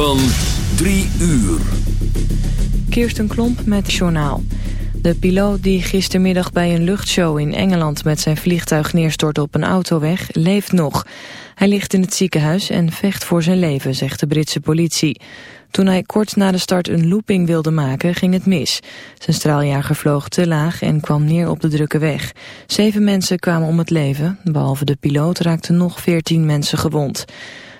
van 3 uur. Kirsten Klomp met Journaal. De piloot die gistermiddag bij een luchtshow in Engeland met zijn vliegtuig neerstortte op een autoweg, leeft nog. Hij ligt in het ziekenhuis en vecht voor zijn leven, zegt de Britse politie. Toen hij kort na de start een looping wilde maken, ging het mis. Zijn straaljager vloog te laag en kwam neer op de drukke weg. Zeven mensen kwamen om het leven. Behalve de piloot raakten nog veertien mensen gewond.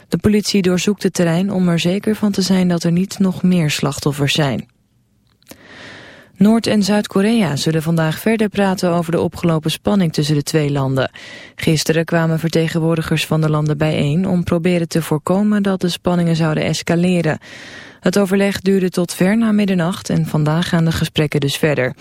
De politie doorzoekt het terrein om er zeker van te zijn dat er niet nog meer slachtoffers zijn. Noord- en Zuid-Korea zullen vandaag verder praten over de opgelopen spanning tussen de twee landen. Gisteren kwamen vertegenwoordigers van de landen bijeen om proberen te voorkomen dat de spanningen zouden escaleren. Het overleg duurde tot ver na middernacht en vandaag gaan de gesprekken dus verder.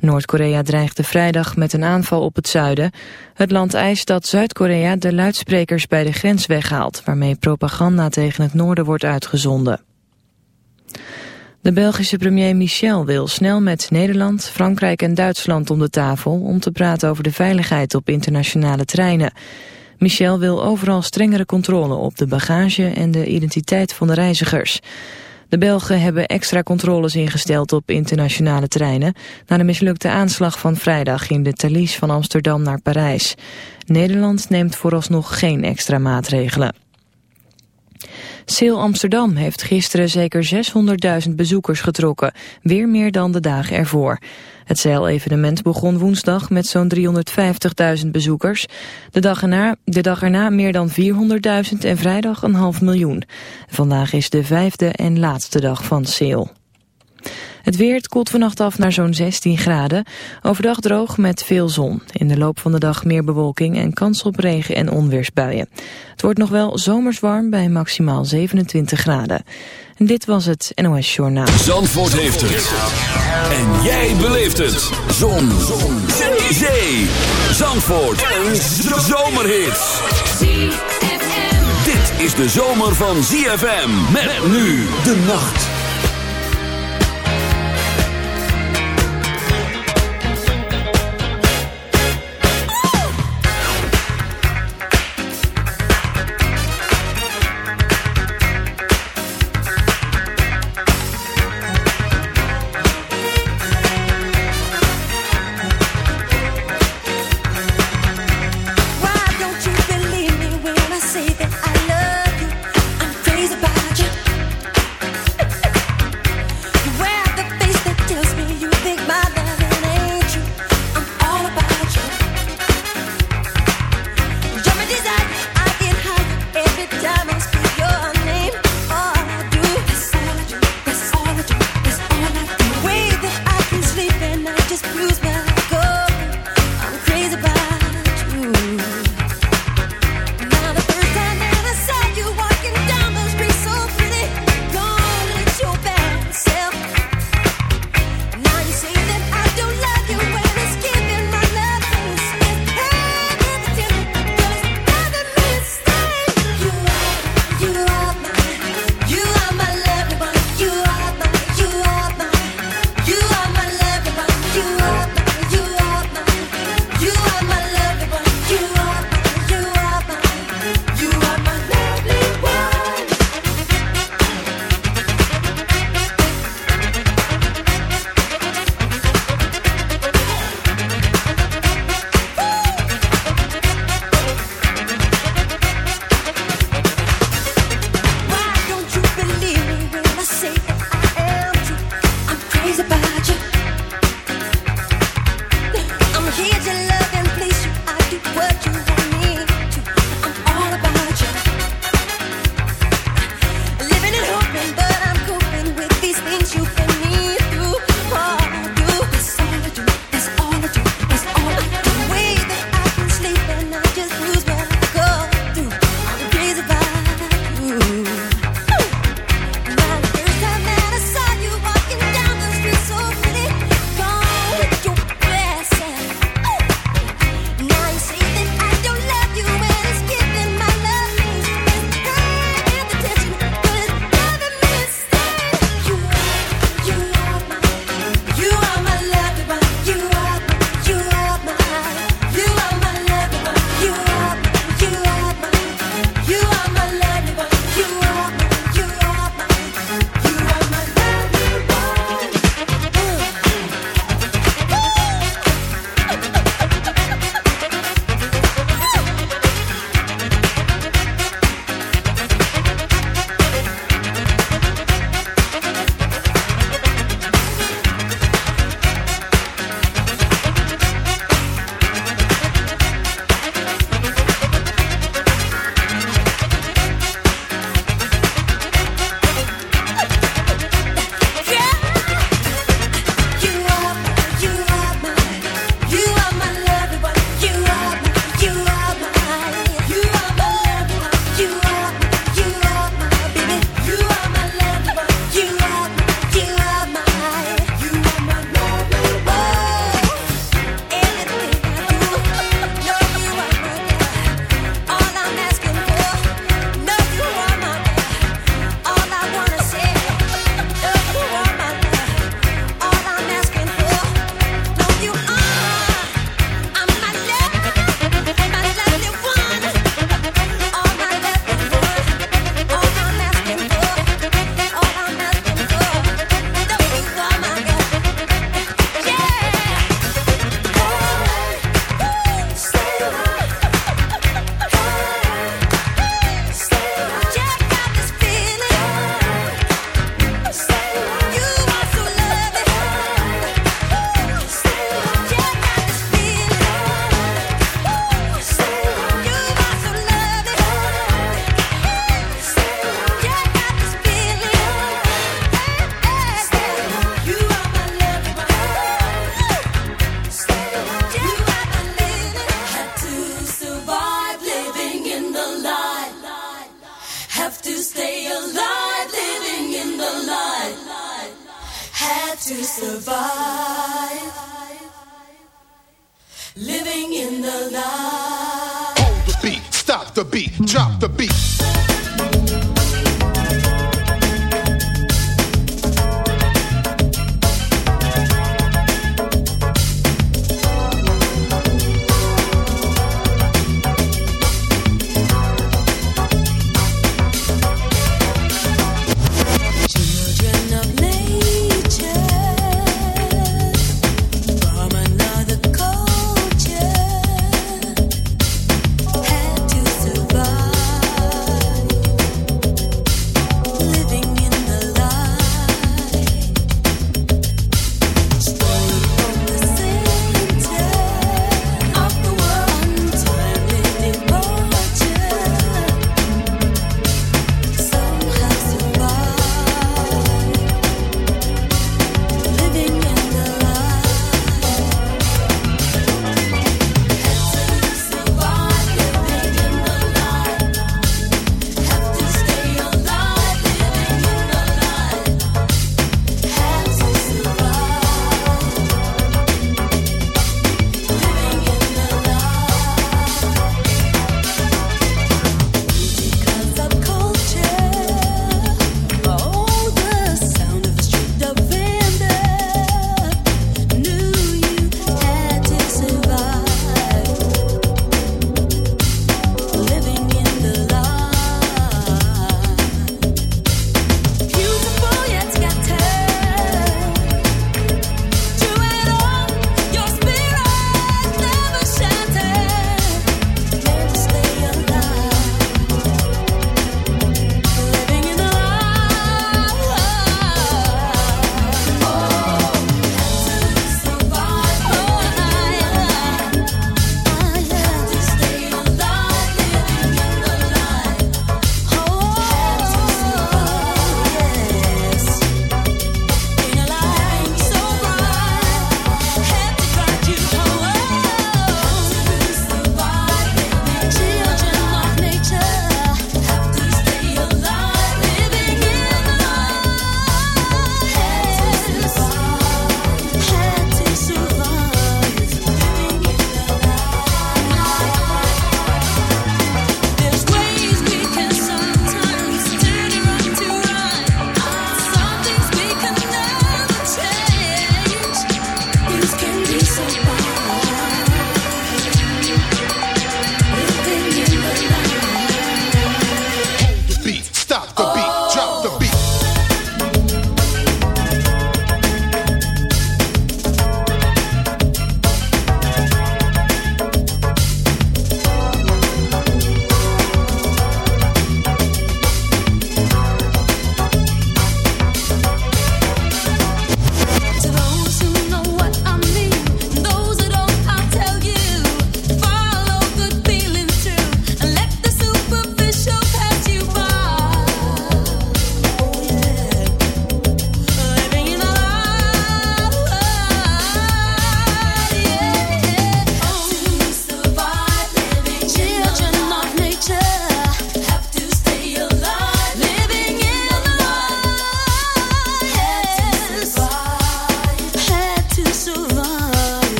Noord-Korea dreigde vrijdag met een aanval op het zuiden. Het land eist dat Zuid-Korea de luidsprekers bij de grens weghaalt... waarmee propaganda tegen het noorden wordt uitgezonden. De Belgische premier Michel wil snel met Nederland, Frankrijk en Duitsland om de tafel... om te praten over de veiligheid op internationale treinen. Michel wil overal strengere controle op de bagage en de identiteit van de reizigers. De Belgen hebben extra controles ingesteld op internationale treinen... na de mislukte aanslag van vrijdag in de Thalys van Amsterdam naar Parijs. Nederland neemt vooralsnog geen extra maatregelen. Sail Amsterdam heeft gisteren zeker 600.000 bezoekers getrokken, weer meer dan de dagen ervoor. Het zeilevenement begon woensdag met zo'n 350.000 bezoekers. De dag, erna, de dag erna meer dan 400.000 en vrijdag een half miljoen. Vandaag is de vijfde en laatste dag van Sail. Het weer koelt vannacht af naar zo'n 16 graden. Overdag droog met veel zon. In de loop van de dag meer bewolking en kans op regen en onweersbuien. Het wordt nog wel zomers warm bij maximaal 27 graden. En dit was het NOS Journaal. Zandvoort heeft het. En jij beleeft het. Zon. zon. Zee. Zee. Zandvoort. Een zomerhit. Dit is de zomer van ZFM. Met nu de nacht.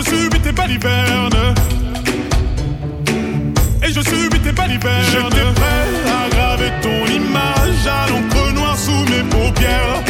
je subis tes balivernes. Et je subis tes balivernes. J'étais prêt à graver ton image à l'encre noire sous mes paupières.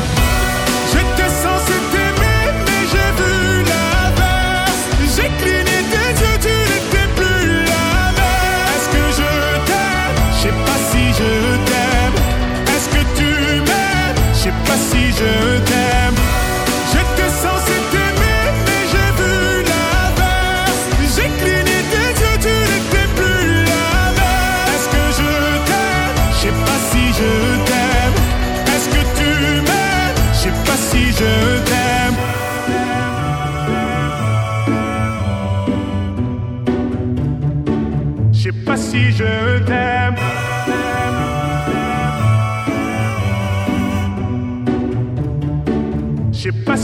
pas si je t'aime.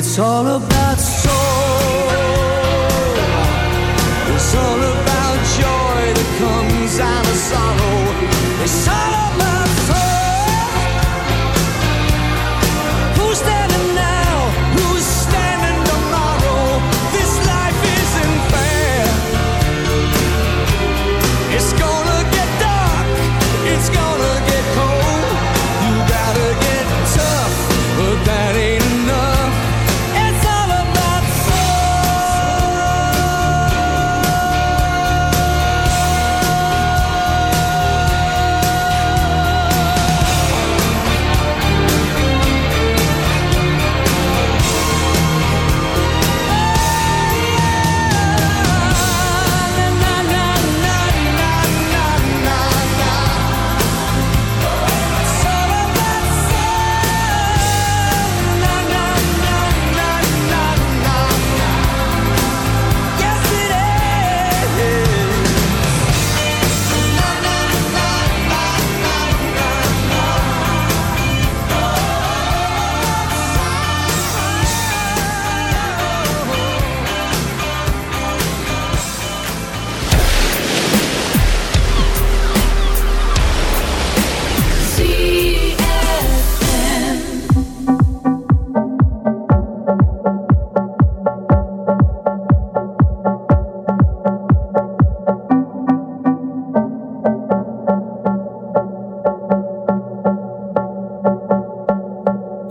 it's all about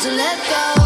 to let go.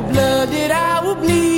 the blood that I will bleed.